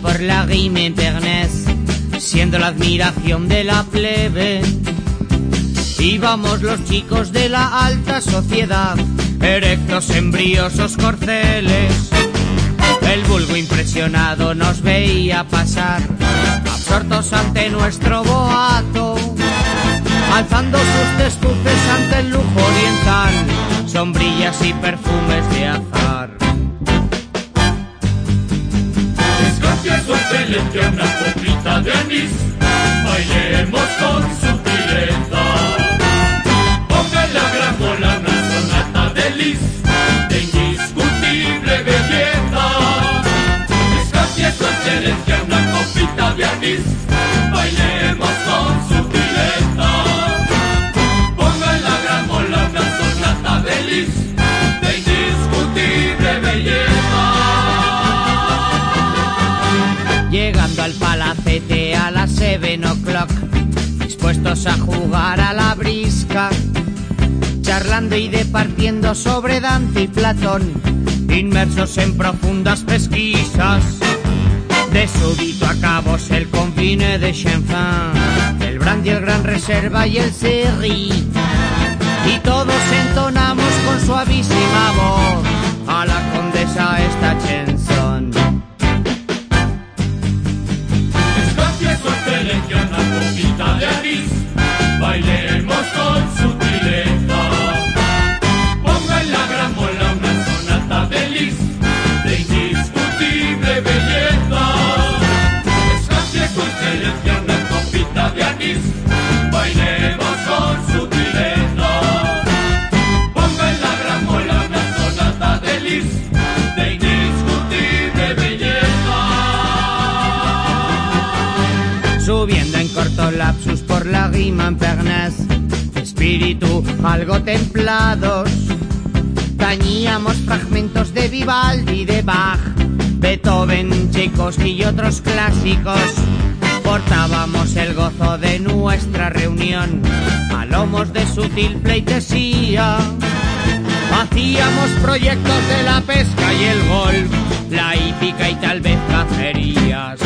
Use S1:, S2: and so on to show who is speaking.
S1: por la rime Pernès, siendo la admiración de la plebe. Íbamos los chicos de la alta sociedad, erectos, embriosos corceles. El vulgo impresionado nos veía pasar, absortos ante nuestro boato, alzando sus testuces ante el lujo oriental, sombrillas y perfumes de azar.
S2: Excelencia una copita de anís, bailemos con sutileza. Ponga en la gramola una sonata de lis, de indiscutible belleza. Escancia su excelencia una copita de anís,
S1: Llegando al palacete a las 7 o'clock, dispuestos a jugar a la brisca, charlando y departiendo sobre Dante y Platón, inmersos en profundas pesquisas. De súbito acabos el confine de Champagne, el brandy, el gran reserva y el serrí. Y todos entonamos con suavísima voz corto lapsus por la rima en Pernès, espíritu algo templados. Tañíamos fragmentos de Vivaldi, de Bach, Beethoven, Tchaikovsky y otros clásicos. Portábamos el gozo de nuestra reunión a lomos de sutil pleitesía. Hacíamos proyectos de la pesca y el golf, la hípica y tal vez cacerías.